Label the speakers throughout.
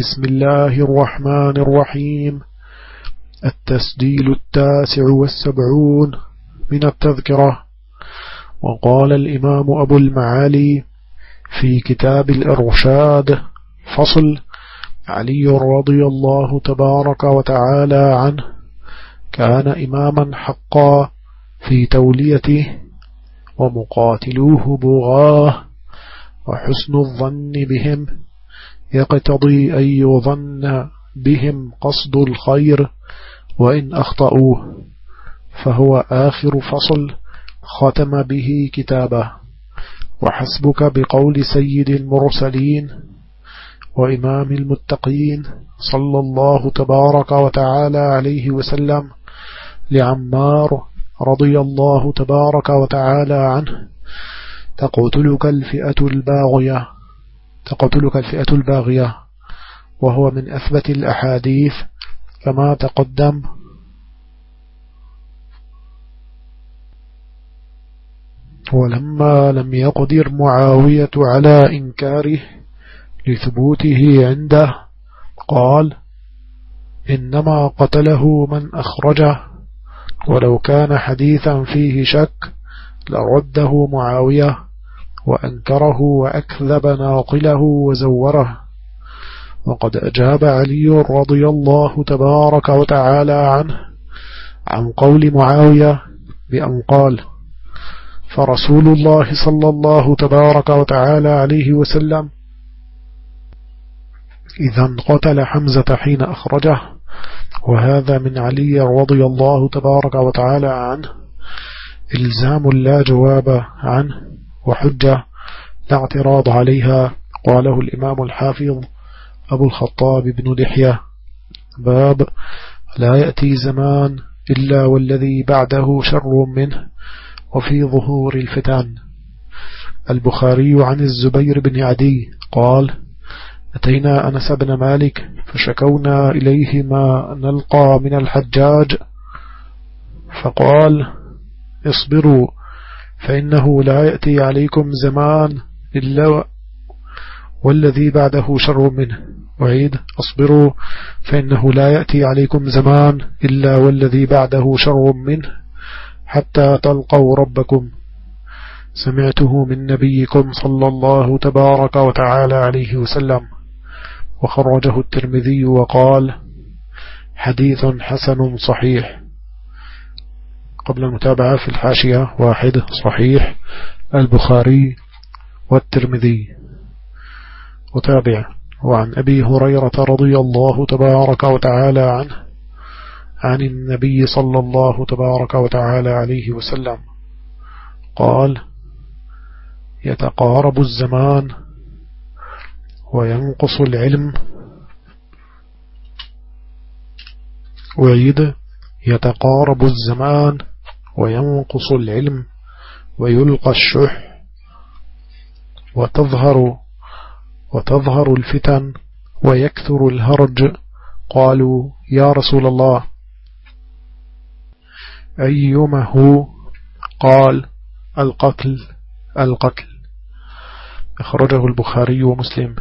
Speaker 1: بسم الله الرحمن الرحيم. التسجيل التاسع والسبعون من التذكرة. وقال الإمام أبو المعالي في كتاب الإرشاد فصل علي رضي الله تبارك وتعالى عنه كان إماما حقا في توليته ومقاتلوه بغاة وحسن الظن بهم يقتضي أن يظن بهم قصد الخير وإن أخطأوه فهو آخر فصل ختم به كتابه. وحسبك بقول سيد المرسلين وإمام المتقين صلى الله تبارك وتعالى عليه وسلم لعمار رضي الله تبارك وتعالى عنه تقتلك الفئة الباغية. تقتلك الفئة الباغية وهو من أثبت الأحاديث كما تقدم. ولما لم يقدر معاوية على إنكاره لثبوته عنده قال إنما قتله من أخرجه ولو كان حديثا فيه شك لرده معاوية. وأنكره وأكذب ناقله وزوره. وقد أجاب علي رضي الله تبارك وتعالى عنه عن قول معاوية بأن قال فرسول الله صلى الله تبارك وتعالى عليه وسلم إذا قتل حمزة حين أخرجه وهذا من علي رضي الله تبارك وتعالى عنه إلزام لا جواب عنه وحجة لا اعتراض عليها قاله الإمام الحافظ أبو الخطاب بن دحية باب لا يأتي زمان إلا والذي بعده شر منه وفي ظهور الفتن. البخاري عن الزبير بن عدي قال أتينا أنس بن مالك فشكونا إليه ما نلقى من الحجاج فقال اصبروا فإنه لا يأتي عليكم زمان إلا والذي بعده شر منه. وعيد أصبروا. فإنه لا يأتي عليكم زمان إلا والذي بعده شر منه حتى تلقوا ربكم. سمعته من نبيكم صلى الله تبارك وتعالى عليه وسلم. وخرجه الترمذي وقال حديث حسن صحيح. قبل المتابعة في الحاشية واحد صحيح البخاري والترمذي. وتابع وعن أبي هريرة رضي الله تبارك وتعالى عنه عن النبي صلى الله تبارك وتعالى عليه وسلم. قال يتقارب الزمان وينقص العلم. وعيد يتقارب الزمان وينقص العلم ويلقى الشح وتظهر وتظهر الفتن ويكثر الهرج. قالوا يا رسول الله أيما هو قال القتل القتل. أخرجه البخاري ومسلم.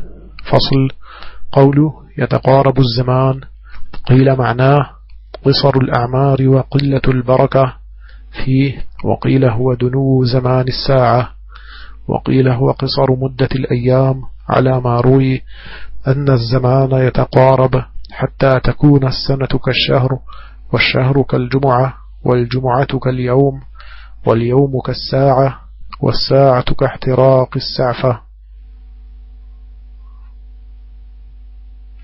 Speaker 1: فصل. قوله يتقارب الزمان. قيل معناه قصر الأعمار وقلة البركة. فيه وقيل هو دنو زمان الساعة وقيل هو قصر مدة الأيام على ما روي أن الزمان يتقارب حتى تكون السنة كالشهر والشهر كالجمعة والجمعة كاليوم واليوم كالساعة والساعة كاحتراق السعفة.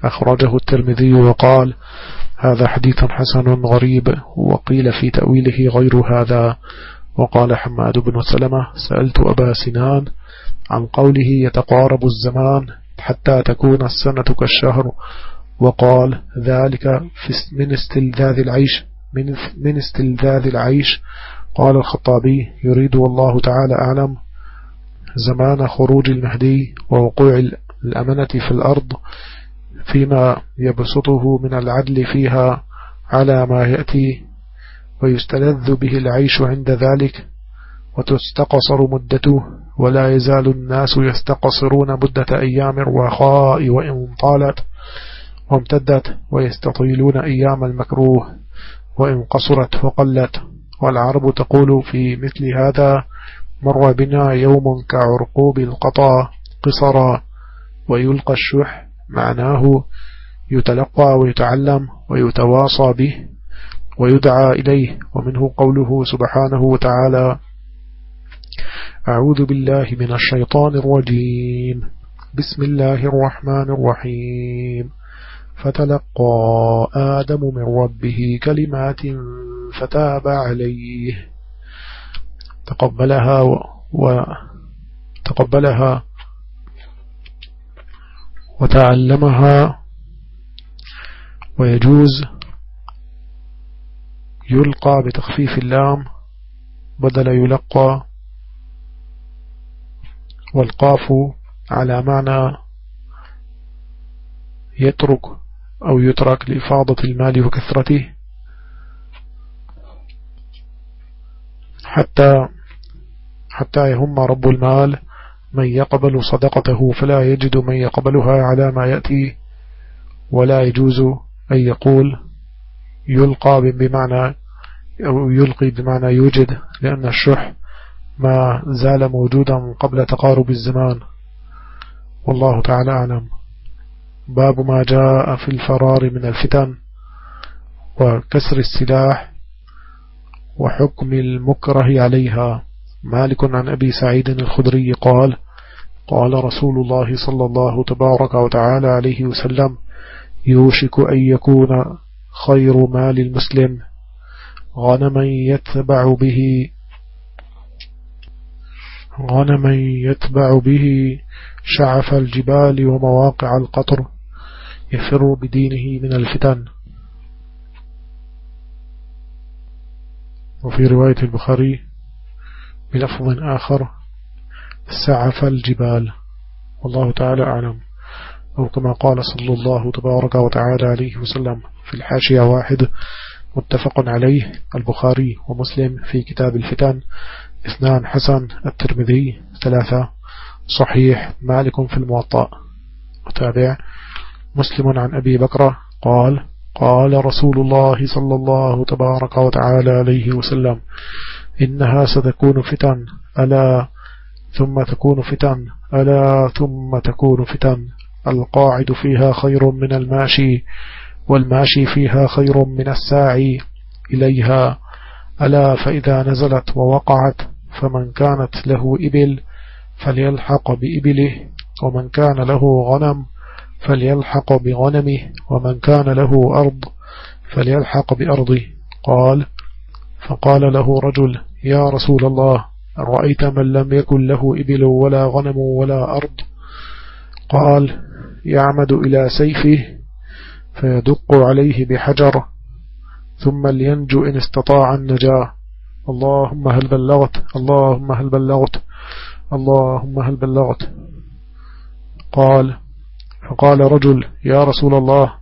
Speaker 1: أخرجه الترمذي وقال هذا حديث حسن غريب وقيل في تأويله غير هذا. وقال حماد بن سلمة سألت أبا سنان عن قوله يتقارب الزمان حتى تكون السنة كالشهر وقال ذلك من استلذاذ العيش من, من استلذاذ العيش. قال الخطابي يريد والله تعالى أعلم زمان خروج المهدي ووقوع الأمنة في الأرض فيما يبسطه من العدل فيها على ما يأتي ويستلذ به العيش عند ذلك وتستقصر مدته ولا يزال الناس يستقصرون مدة أيام الرخاء وإن طالت وامتدت ويستطيلون أيام المكروه وإن قصرت وقلت والعرب تقول في مثل هذا مر بنا يوم كعرقوب القطا قصرا ويلقى الشح معناه يتلقى ويتعلم ويتواصى به ويدعى إليه ومنه قوله سبحانه وتعالى أعوذ بالله من الشيطان الرجيم. بسم الله الرحمن الرحيم. فتلقى آدم من ربه كلمات فتاب عليه. تقبلها وتقبلها وتعلمها ويجوز يلقى بتخفيف اللام بدل يلقى والقاف على معنى يترك أو يترك لإفاضة المال وكثرته حتى حتى يهم رب المال من يقبل صدقته فلا يجد من يقبلها على ما يأتي ولا يجوز أن يقول يلقى بمعنى أو يلقي بمعنى يوجد لأن الشح ما زال موجودا قبل تقارب الزمان. والله تعالى أعلم. باب ما جاء في الفرار من الفتن وكسر السلاح وحكم المكره عليها. مالك عن أبي سعيد الخدري قال قال رسول الله صلى الله تبارك وتعالى عليه وسلم يوشك أن يكون خير مال المسلم غنما يتبع به غنما يتبع به شعف الجبال ومواقع القطر يفر بدينه من الفتن. وفي رواية البخاري بلفظ آخر سعف الجبال. والله تعالى أعلم. أو كما قال صلى الله تبارك وتعالى عليه وسلم في الحاشية واحد متفق عليه البخاري ومسلم في كتاب الفتن. اثنان حسن الترمذي ثلاثة. صحيح مالك في الموطأ. وتابع. مسلم عن أبي بكر قال قال رسول الله صلى الله تبارك وتعالى عليه وسلم إنها ستكون فتن. ألا ثم تكون فتن. ألا ثم تكون فتن. القاعد فيها خير من الماشي والماشي فيها خير من الساعي إليها. ألا فإذا نزلت ووقعت فمن كانت له إبل فليلحق بإبله ومن كان له غنم فليلحق بغنمه ومن كان له أرض فليلحق بأرضه. قال فقال له رجل يا رسول الله رأيت من لم يكن له إبل ولا غنم ولا أرض؟ قال يعمد إلى سيفه فيدق عليه بحجر ثم لينجو إن استطاع النجاة. اللهم هل بلغت؟ اللهم هل بلغت؟ اللهم هل بلغت؟ قال فقال رجل يا رسول الله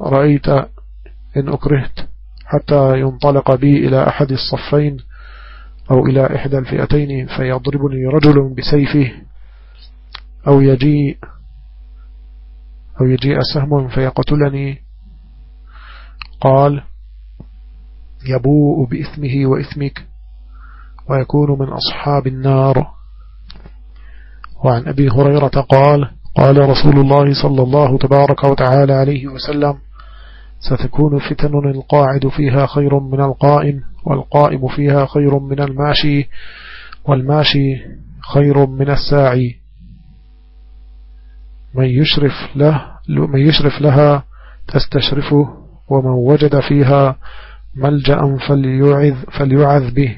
Speaker 1: رأيت إن أكرهت حتى ينطلق بي إلى أحد الصفين. أو إلى إحدى الفئتين فيضربني رجل بسيفه أو يجيء أو يجيء سهم فيقتلني. قال يبوء بإثمه وإثمك ويكون من أصحاب النار. وعن أبي هريرة قال قال رسول الله صلى الله تبارك وتعالى عليه وسلم ستكون فتن القاعد فيها خير من القائم. والقائم فيها خير من الماشي والماشي خير من الساعي. من يشرف له من يشرف لها تستشرفه ومن وجد فيها ملجأ فليعذ, فليعذ به.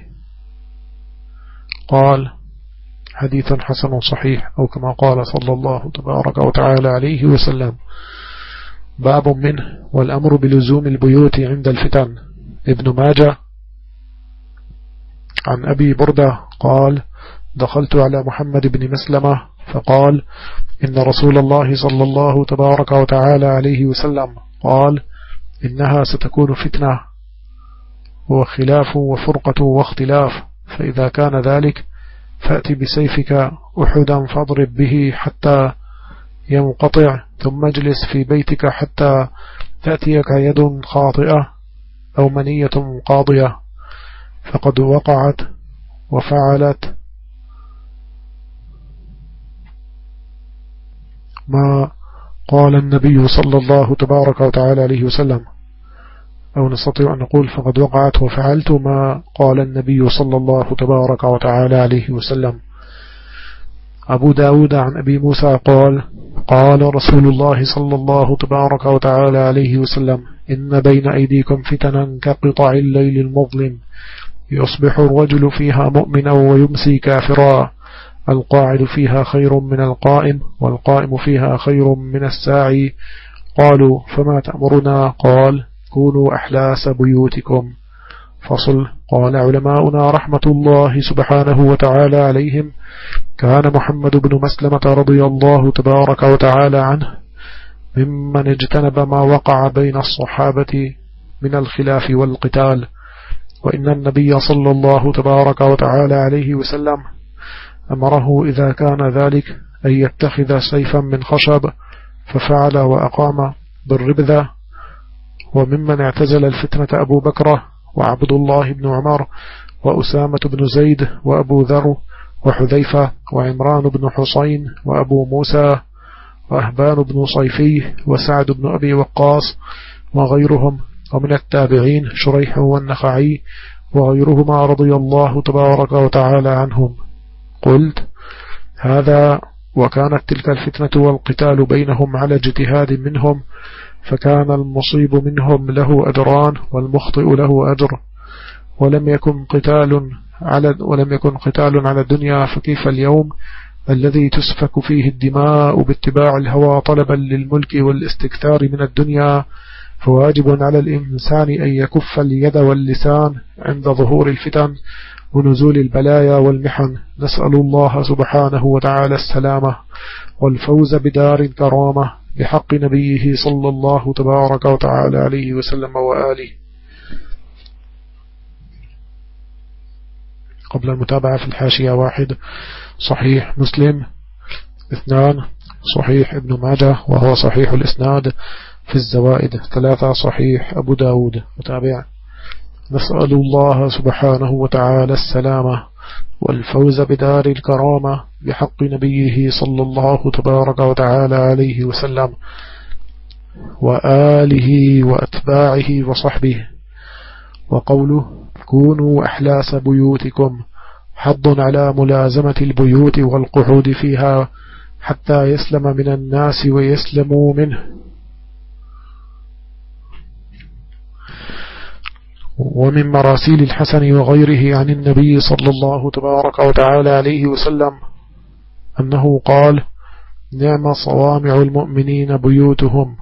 Speaker 1: قال حديث حسن صحيح أو كما قال صلى الله تبارك وتعالى عليه وسلم باب منه والأمر بلزوم البيوت عند الفتن. ابن ماجه عن أبي بردة قال دخلت على محمد بن مسلمة فقال إن رسول الله صلى الله تبارك وتعالى عليه وسلم قال إنها ستكون فتنة وخلاف وفرقة واختلاف فإذا كان ذلك فأتي بسيفك أحدا فاضرب به حتى ينقطع ثم اجلس في بيتك حتى تأتيك يد خاطئة أو منية قاضية. فقد وقعت وفعلت ما قال النبي صلى الله تبارك وتعالى عليه وسلم. أو نستطيع أن نقول فقد وقعت وفعلت ما قال النبي صلى الله تبارك وتعالى عليه وسلم. أبو داود عن أبي موسى قال قال رسول الله صلى الله تبارك وتعالى عليه وسلم إن بين أيديكم فتنا كقطع الليل المظلم. يصبح الرجل فيها مؤمنا ويمسي كافرا. القاعد فيها خير من القائم والقائم فيها خير من الساعي. قالوا فما تأمرنا؟ قال كونوا أحلاس بيوتكم. فصل. قال علماؤنا رحمة الله سبحانه وتعالى عليهم. كان محمد بن مسلمة رضي الله تبارك وتعالى عنه ممن اجتنب ما وقع بين الصحابة من الخلاف والقتال. وإن النبي صلى الله تبارك وتعالى عليه وسلم أمره إذا كان ذلك أن يتخذ سيفا من خشب ففعل وأقام بالربذة. وممن اعتزل الفتنة أبو بكر وعبد الله بن عمر وأسامة بن زيد وأبو ذر وحذيفة وعمران بن حسين وأبو موسى وأهبان بن صيفي وسعد بن أبي وقاص وغيرهم ومن التابعين شريح والنخعي وغيرهما رضي الله تبارك وتعالى عنهم. قلت هذا وكانت تلك الفتنة والقتال بينهم على اجتهاد منهم فكان المصيب منهم له أجران والمخطئ له أجر. ولم يكن قتال على ولم يكن قتال على الدنيا فكيف اليوم الذي تسفك فيه الدماء باتباع الهوى طلبا للملك والاستكثار من الدنيا فواجب على الإنسان أن يكف اليد واللسان عند ظهور الفتن ونزول البلايا والمحن. نسأل الله سبحانه وتعالى السلامة والفوز بدار كرامة بحق نبيه صلى الله تبارك وتعالى عليه وسلم وآله. قبل المتابعة في الحاشية واحد صحيح مسلم. اثنان صحيح ابن ماجه وهو صحيح الإسناد. في الزوائد. ثلاثة صحيح. أبو داود متابع. نسأل الله سبحانه وتعالى السلامة والفوز بدار الكرامة بحق نبيه صلى الله تبارك وتعالى عليه وسلم وآله وأتباعه وصحبه. وقوله كونوا أحلاس بيوتكم حظ على ملازمة البيوت والقعود فيها حتى يسلم من الناس ويسلموا منه. ومن مراسيل الحسن وغيره عن النبي صلى الله تبارك وتعالى عليه وسلم أنه قال نعم صوامع المؤمنين بيوتهم.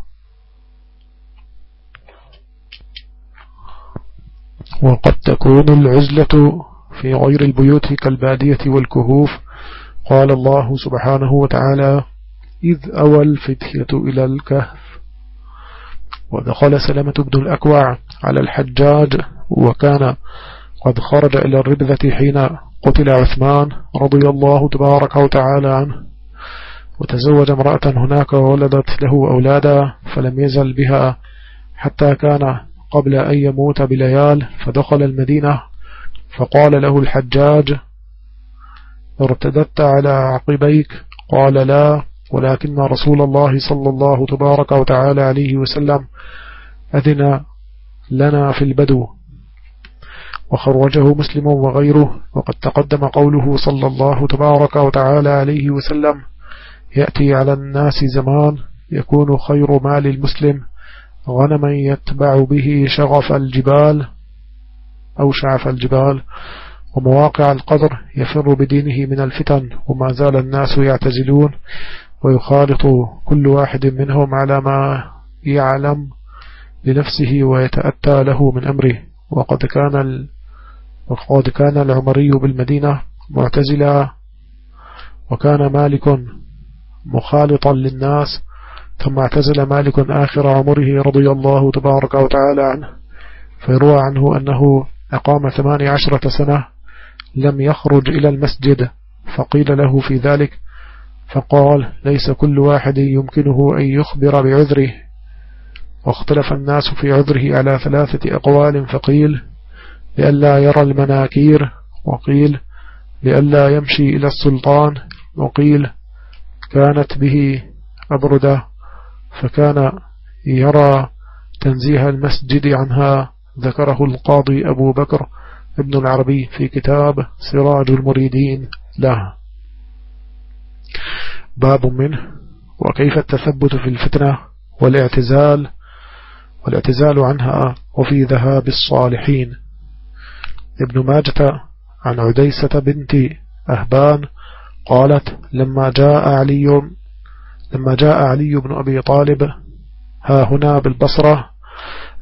Speaker 1: وقد تكون العزلة في غير البيوت كالبادية والكهوف. قال الله سبحانه وتعالى إذ أوى الفتية إلى الكهف. ودخل سلمة بن الأكوع على الحجاج وكان قد خرج إلى الربذة حين قتل عثمان رضي الله تبارك وتعالى عنه. وتزوج امرأة هناك وولدت له أولادا فلم يزل بها حتى كان قبل أن يموت بليال فدخل المدينة فقال له الحجاج ارتدت على عقبيك. قال لا ولكن رسول الله صلى الله تبارك وتعالى عليه وسلم أذن لنا في البدو. وخرجه مسلم وغيره. وقد تقدم قوله صلى الله تبارك وتعالى عليه وسلم يأتي على الناس زمان يكون خير مال المسلم غنما يتبع به شغف الجبال أو شعف الجبال ومواقع القدر يفر بدينه من الفتن وما زال الناس يعتزلون ويخالط كل واحد منهم على ما يعلم. لنفسه ويتأتى له من أمره. وقد كان وقد كان العمري بالمدينة معتزلا وكان مالك مخالطا للناس ثم اعتزل مالك آخر عمره رضي الله تبارك وتعالى عنه. فيروى عنه أنه أقام ثماني عشرة سنة لم يخرج إلى المسجد فقيل له في ذلك فقال ليس كل واحد يمكنه أن يخبر بعذره. واختلف الناس في عذره على ثلاثة أقوال فقيل لئلا يرى المناكير وقيل لئلا يمشي إلى السلطان وقيل كانت به أبردة فكان يرى تنزيه المسجد عنها ذكره القاضي أبو بكر ابن العربي في كتاب سراج المريدين له. باب منه وكيف التثبت في الفتنة والاعتزال والاعتزال عنها وفي ذهاب الصالحين. ابن ماجة عن عديسة بنت أهبان قالت لما جاء علي لما جاء علي بن أبي طالب ها هنا بالبصرة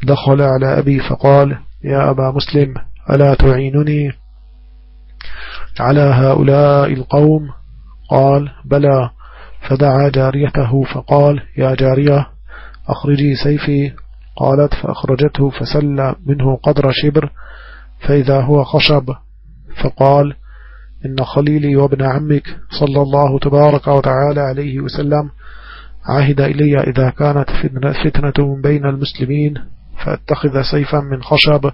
Speaker 1: دخل على أبي فقال يا أبا مسلم ألا تعينني على هؤلاء القوم؟ قال بلى. فدعا جاريته فقال يا جارية أخرجي سيفي قالت فأخرجته فسل منه قدر شبر فإذا هو خشب فقال إن خليلي وابن عمك صلى الله تبارك وتعالى عليه وسلم عهد إلي إذا كانت فتنة بين المسلمين فأتخذ سيفا من خشب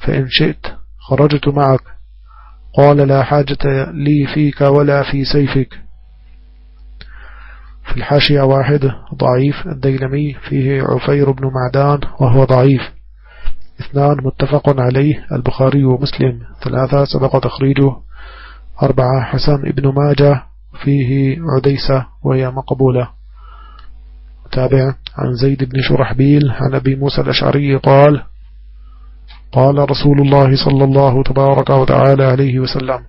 Speaker 1: فإن شئت خرجت معك قال لا حاجة لي فيك ولا في سيفك في الحاشية واحد ضعيف. الديلمي فيه عفير بن معدان وهو ضعيف. اثنان متفق عليه. البخاري ومسلم. ثلاثة سبق تخريجه. أربعة حسن ابن ماجه. فيه عديسة وهي مقبولة. تابع عن زيد بن شرحبيل عن أبي موسى الأشعري قال قال رسول الله صلى الله تبارك وتعالى عليه وسلم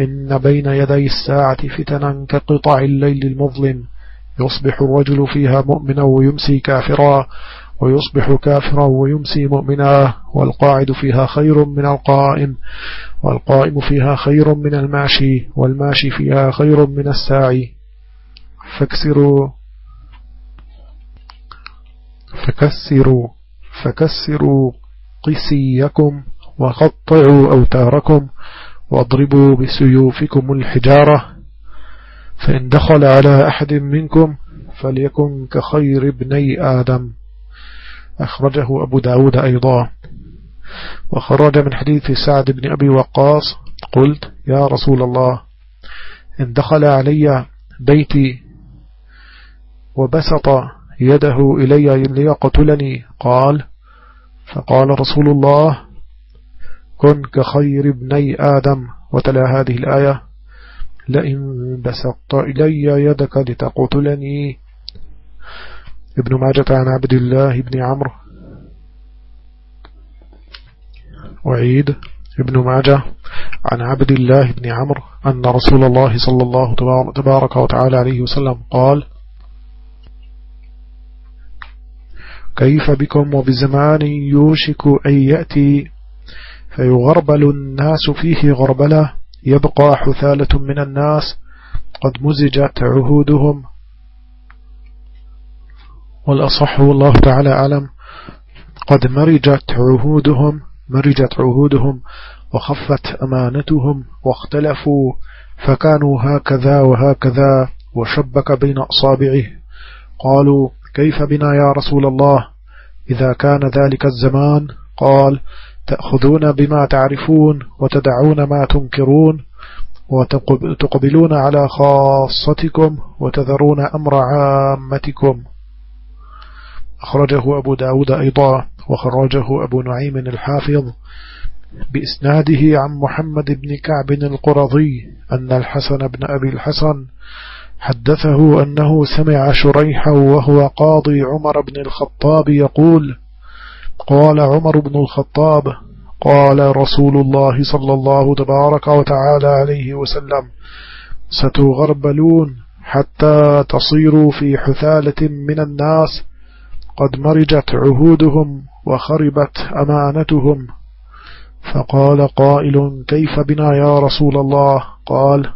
Speaker 1: إن بين يدي الساعة فتنا كقطع الليل المظلم. يصبح الرجل فيها مؤمنا ويمسي كافرا ويصبح كافرا ويمسي مؤمنا والقاعد فيها خير من القائم والقائم فيها خير من الماشي والماشي فيها خير من الساعي. فاكسروا فكسروا فكسروا قسيكم وقطعوا أوتاركم واضربوا بسيوفكم الحجارة. فإن دخل على أحد منكم فليكن كخير ابني آدم. أخرجه أبو داود أيضا. وخرج من حديث سعد بن أبي وقاص قلت يا رسول الله إن دخل علي بيتي وبسط يده إلي ليقتلني قال فقال رسول الله كن كخير ابني آدم. وتلا هذه الآية. لئن بسطت إلي يدك لتقتلني. ابن ماجة عن عبد الله بن عمرو. وعيد ابن ماجة عن عبد الله بن عمرو أن رسول الله صلى الله تبارك وتعالى عليه وسلم قال كيف بكم وبزمان يوشك أن يأتي فيغربل الناس فيه غربلة يبقى حثالة من الناس قد مزجت عهودهم. والأصح والله تعالى أعلم قد مرجت عهودهم مرجت عهودهم وخفت أمانتهم واختلفوا فكانوا هكذا وهكذا وشبك بين أصابعه. قالوا كيف بنا يا رسول الله؟ إذا كان ذلك الزمان؟ قال تأخذون بما تعرفون وتدعون ما تنكرون وتقبلون على خاصتكم وتذرون أمر عامتكم. أخرجه أبو داود أيضا وخرجه أبو نعيم الحافظ بإسناده عن محمد بن كعب القرظي أن الحسن بن أبي الحسن حدثه أنه سمع شريحا وهو قاضي عمر بن الخطاب يقول قال عمر بن الخطاب قال رسول الله صلى الله تبارك وتعالى عليه وسلم ستغربلون حتى تصيروا في حثالة من الناس قد مرجت عهودهم وخربت أمانتهم. فقال قائل كيف بنا يا رسول الله؟ قال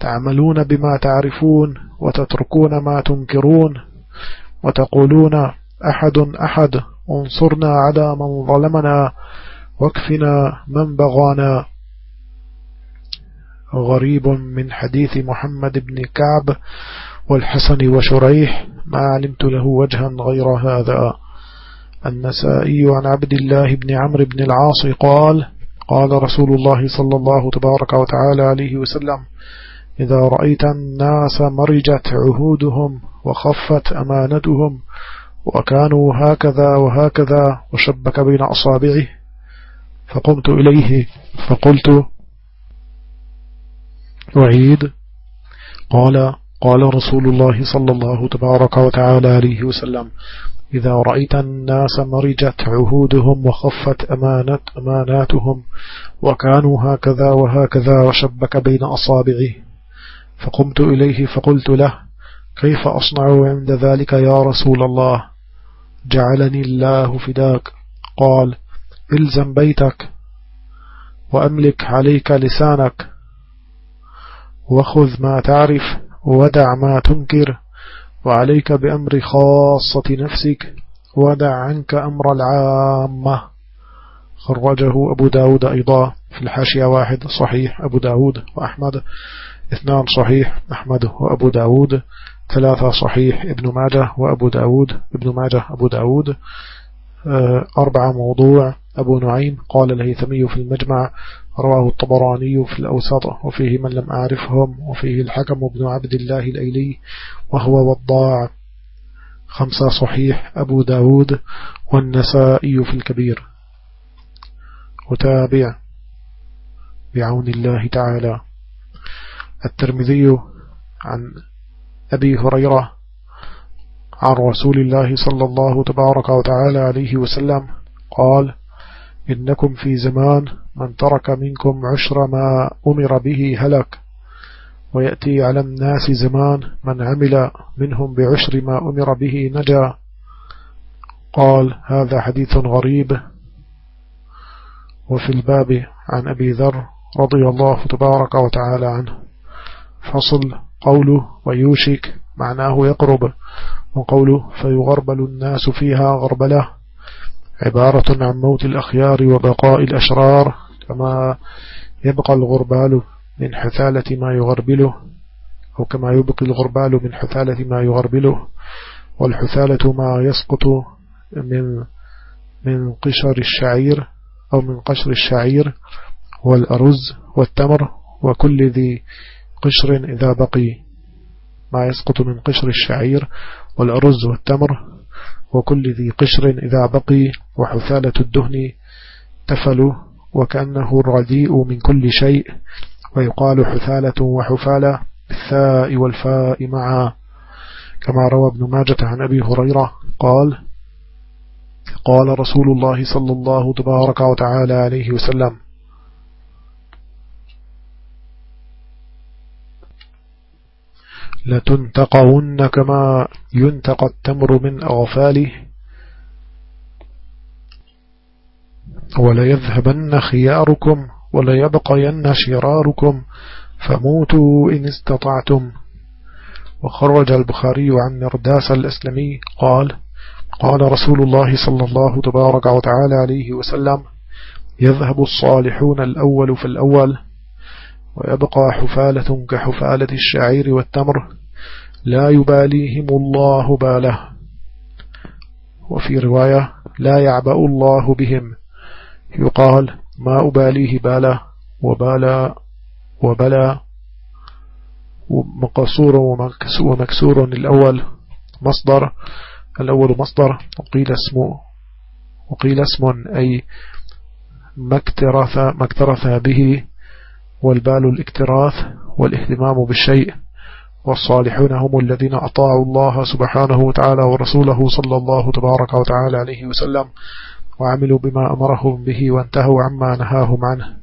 Speaker 1: تعملون بما تعرفون وتتركون ما تنكرون وتقولون أحد أحد انصرنا على من ظلمنا واكفنا من بغانا. غريب من حديث محمد بن كعب والحسن وشريح ما علمت له وجها غير هذا. النسائي عن عبد الله بن عمرو بن العاص قال قال رسول الله صلى الله تبارك وتعالى عليه وسلم إذا رأيت الناس مرجت عهودهم وخفت أمانتهم وكانوا هكذا وهكذا وشبك بين أصابعه فقمت إليه فقلت أعيد. قال قال رسول الله صلى الله تبارك وتعالى عليه وسلم إذا رأيت الناس مرجت عهودهم وخفت أمانت أماناتهم وكانوا هكذا وهكذا وشبك بين أصابعه فقمت إليه فقلت له كيف أصنع عند ذلك يا رسول الله؟ جعلني الله فداك. قال إلزم بيتك وأملك عليك لسانك وخذ ما تعرف ودع ما تنكر وعليك بأمر خاصة نفسك ودع عنك أمر العامة. خرجه أبو داود أيضا في الحاشية واحد صحيح أبو داود وأحمد اثنان صحيح أحمد وأبو داود. ثلاثة صحيح ابن ماجه وأبو داود ابن ماجه أبو داود. آه، أربعة موضوع. أبو نعيم قال الهيثمي في المجمع رواه الطبراني في الأوسط وفيه من لم أعرفهم وفيه الحكم بن عبد الله الأيلي وهو وضاع خمسة صحيح أبو داود والنسائي في الكبير. وتابع بعون الله تعالى. الترمذي عن أبي هريرة عن رسول الله صلى الله تبارك وتعالى عليه وسلم قال إنكم في زمان من ترك منكم عشر ما أمر به هلك ويأتي على الناس زمان من عمل منهم بعشر ما أمر به نجا. قال هذا حديث غريب. وفي الباب عن أبي ذر رضي الله تبارك وتعالى عنه فصل قوله ويوشك معناه يقرب. وقوله فيغربل الناس فيها غربلة عبارة عن موت الأخيار وبقاء الأشرار كما يبقى الغربال من حثالة ما يغربله أو كما يبقي الغربال من حثالة ما يغربله. والحثالة ما يسقط من من قشر الشعير أو من قشر الشعير والأرز والتمر وكل ذي قشر إذا بقي. ما يسقط من قشر الشعير والأرز والتمر وكل ذي قشر إذا بقي وحثالة الدهن تفل وكأنه الرديء من كل شيء ويقال حثالة وحفالة بالثاء والفاء معا. كما روى ابن ماجة عن أبي هريرة قال قال رسول الله صلى الله تبارك وتعالى عليه وسلم لتنتقون كما ينتقى التمر من أغفاله وليذهبن خياركم وليبقين شراركم فموتوا إن استطعتم. وخرج البخاري عن مرداس الإسلامي قال قال رسول الله صلى الله تبارك وتعالى عليه وسلم يذهب الصالحون الأول في الأول ويبقى حفالة كحفالة الشعير والتمر. لا يباليهم الله باله. وفي رواية لا يعبأ الله بهم. يقال ما أباليه باله وبالا وبلا مقصور ومكسور الأول مصدر. الأول مصدر وقيل اسمه وقيل اسم أي ما اكترث به والبال الاكتراث والإهتمام بالشيء. والصالحون هم الذين أطاعوا الله سبحانه وتعالى ورسوله صلى الله تبارك وتعالى عليه وسلم وعملوا بما أمرهم به وانتهوا عما نهاهم عنه.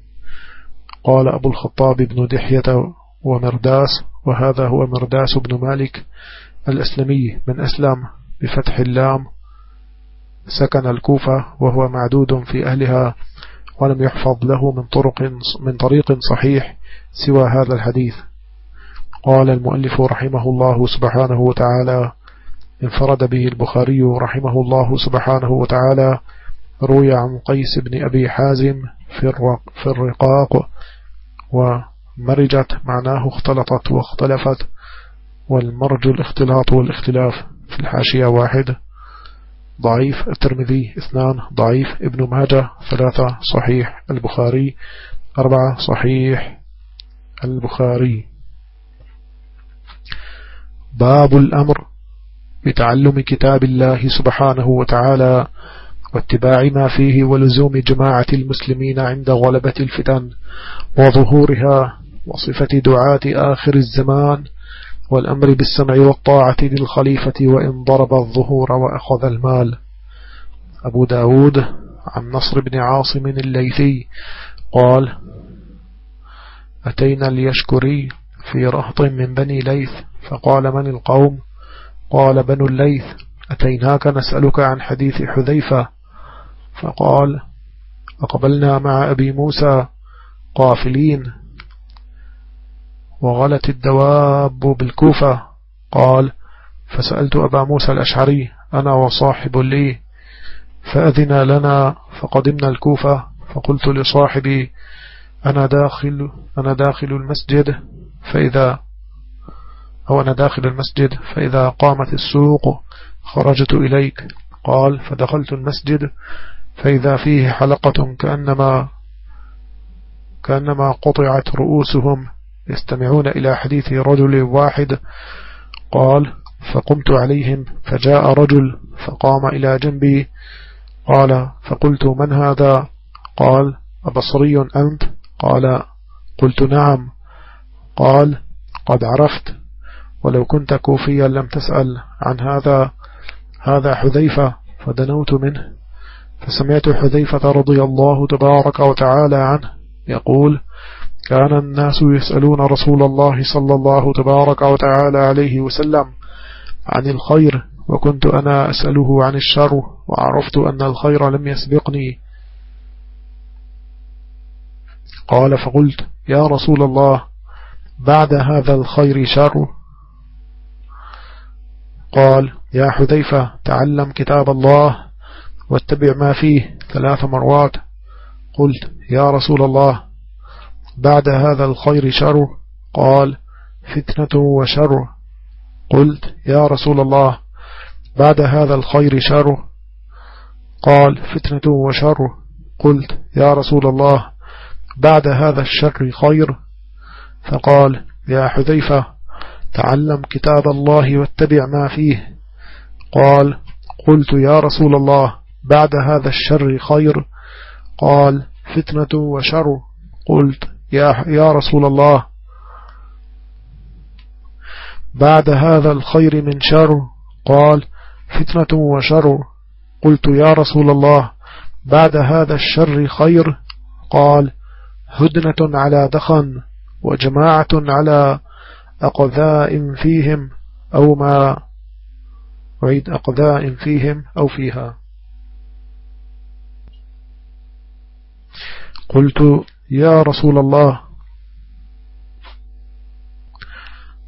Speaker 1: قال أبو الخطاب بن دحية ومرداس وهذا هو مرداس بن مالك الأسلمي من أسلم بفتح اللام سكن الكوفة وهو معدود في أهلها ولم يحفظ له من طرق من طريق صحيح سوى هذا الحديث. قال المؤلف رحمه الله سبحانه وتعالى انفرد به البخاري رحمه الله سبحانه وتعالى روي عن قيس بن أبي حازم في الرقاق مرجت معناه اختلطت واختلفت والمرج الاختلاط والاختلاف في الحاشية واحد. ضعيف الترمذي اثنان ضعيف ابن ماجه ثلاثة صحيح البخاري أربعة صحيح البخاري. باب الأمر بتعلم كتاب الله سبحانه وتعالى واتباع ما فيه ولزوم جماعة المسلمين عند غلبة الفتن وظهورها وصفة دعاة آخر الزمان والأمر بالسمع والطاعة للخليفة وإن ضرب الظهور وأخذ المال. أبو داود عن نصر بن عاصم الليثي قال أتينا اليشكري في رهط من بني ليث فقال من القوم؟ قال بنو الليث أتيناك نسألك عن حديث حذيفة؟ فقال أقبلنا مع أبي موسى قافلين. وغلت الدواب بالكوفة. قال فسألت أبا موسى الأشعري أنا وصاحب لي فأذن لنا فقدمنا الكوفة. فقلت لصاحبي أنا داخل أنا داخل المسجد فإذا أنا داخل المسجد فإذا قامت السوق خرجت إليك. قال فدخلت المسجد فإذا فيه حلقة كأنما كأنما قطعت رؤوسهم يستمعون إلى حديث رجل واحد. قال فقمت عليهم فجاء رجل فقام إلى جنبي. قال فقلت من هذا؟ قال أبصري أنت؟ قال قلت نعم. قال قد عرفت. ولو كنت كوفيا لم تسأل عن هذا هذا حذيفة فدنوت منه. فسمعت حذيفة رضي الله تبارك وتعالى عنه يقول كان الناس يسألون رسول الله صلى الله تبارك وتعالى عليه وسلم عن الخير وكنت أنا أسأله عن الشر وعرفت أن الخير لم يسبقني. قال فقلت يا رسول الله بعد هذا الخير شر؟ قال يا حذيفة تعلم كتاب الله واتبع ما فيه ثلاث مرات. قلت يا رسول الله بعد هذا الخير شر. قال فتنة وشر. قلت يا رسول الله بعد هذا الخير شر. قال فتنة وشر. قلت يا رسول الله بعد هذا الشر خير. فقال يا حذيفة تعلم كتاب الله واتبع ما فيه. قال قلت يا رسول الله بعد هذا الشر خير؟ قال فتنة وشر. قلت يا, يا رسول الله. بعد هذا الخير من شر؟ قال فتنة وشر. قلت يا رسول الله بعد هذا الشر خير؟ قال هدنة على دخن وجماعة على أقذاء فيهم أو ما أعيد أقذاء فيهم أو فيها. قلت يا رسول الله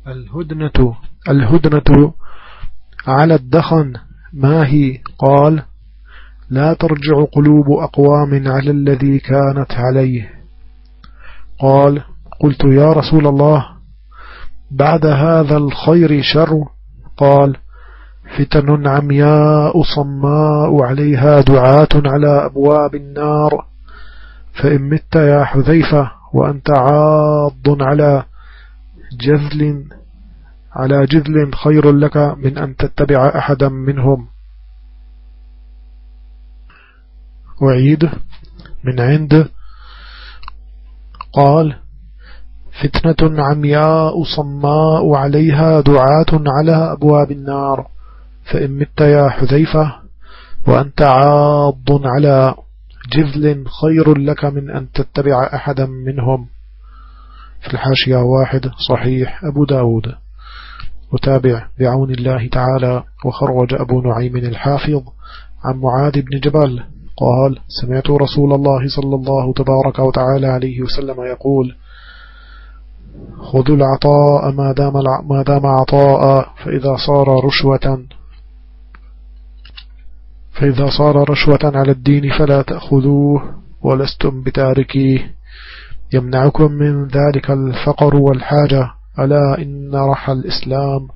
Speaker 1: الهدنة الهدنة على الدخن ما هي؟ قال لا ترجع قلوب أقوام على الذي كانت عليه. قال قلت يا رسول الله بعد هذا الخير شر؟ قال فتن عمياء صماء عليها دعاة على أبواب النار. فإن مت يا حذيفة وأنت عاض على جذل على جذل خير لك من أن تتبع أحدا منهم. وعيد من عند. قال فتنة عمياء صماء عليها دعاة على أبواب النار. فإن مت يا حذيفة وأنت عاض على جذل خير لك من أن تتبع أحدا منهم. في الحاشية واحد صحيح أبو داود. وتابع بعون الله تعالى. وخرج أبو نعيم الحافظ عن معاذ بن جبل. قال سمعت رسول الله صلى الله تبارك وتعالى عليه وسلم يقول خذوا العطاء ما دام, ما دام عطاء فإذا صار رشوة. فإذا صار رشوة على الدين فلا تأخذوه ولستم بتاركيه يمنعكم من ذلك الفقر والحاجة. ألا إن رحى الإسلام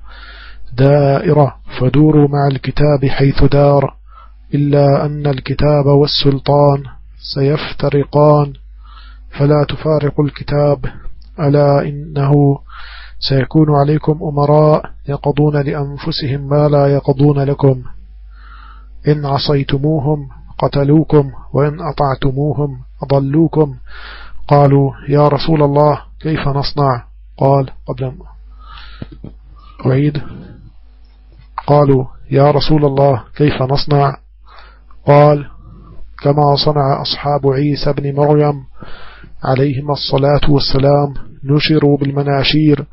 Speaker 1: دائرة. فدوروا مع الكتاب حيث دار. إلا أن الكتاب والسلطان سيفترقان. فلا تفارقوا الكتاب. ألا إنه سيكون عليكم أمراء يقضون لأنفسهم ما لا يقضون لكم. إن عصيتموهم قتلوكم وإن أطعتموهم أضلوكم قالوا يا رسول الله كيف نصنع؟ قال قبل أعيد قالوا يا رسول الله كيف نصنع؟ قال كما صنع أصحاب عيسى بن مريم عليهم الصلاة والسلام نشروا بالمناشير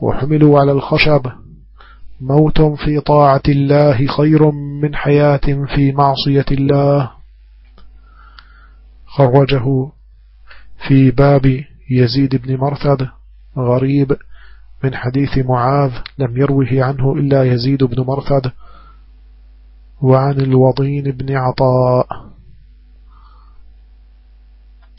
Speaker 1: وحملوا على الخشب. موت في طاعة الله خير من حياة في معصية الله. خرجه في باب يزيد بن مرثد غريب من حديث معاذ لم يروه عنه إلا يزيد بن مرثد. وعن الوضين بن عطاء.